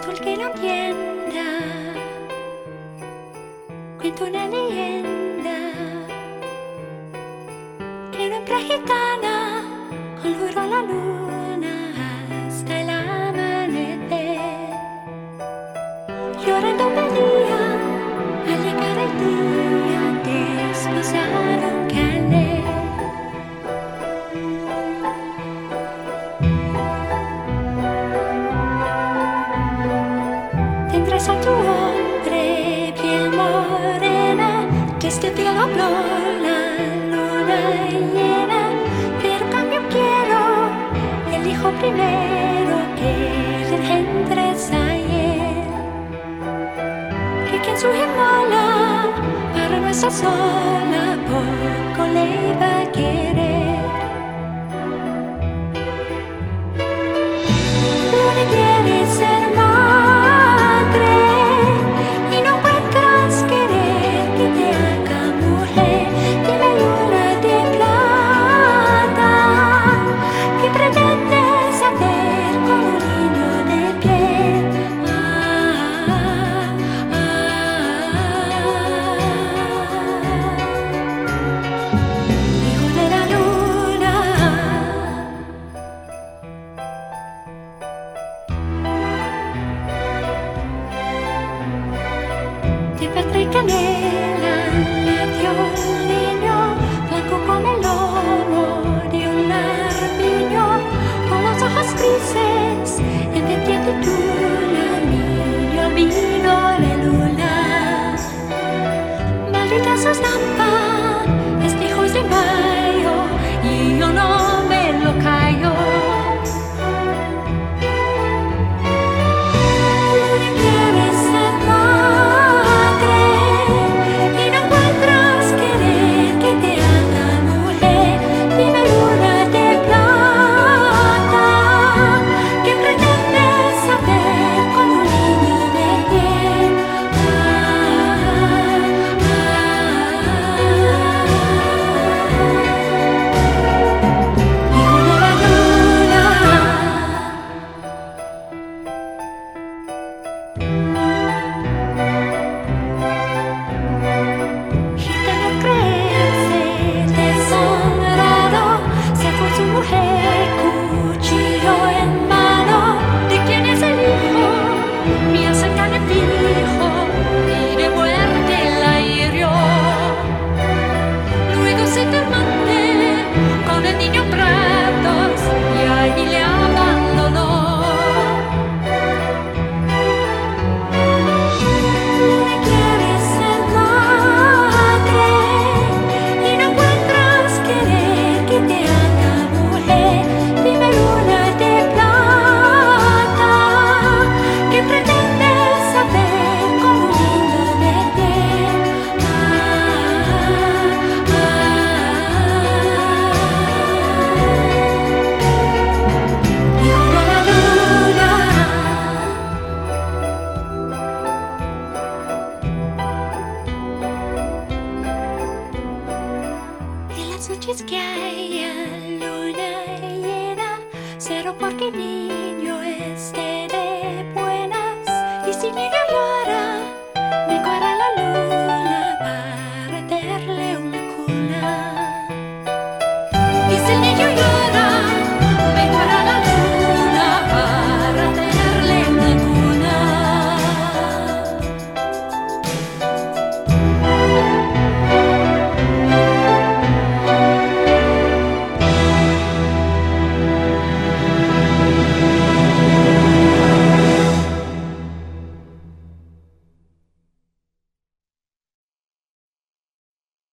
que lo entienda. Cuento una leyenda que una hembra gitana conjuró la luna hasta el amanecer. Llorando desde el cielo habló la luna llena, pero cambio quiero el hijo primero que le engendres ayer, que quien su gemola para no estar sola poco le iba a querer. Le dio un niño blanco como el lomo de un armiño, con los ojos grises en vestido de tula, niño vino de luna. Maldita lampas, noches que haya luna llena, cero porque esté